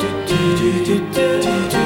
do do do do do do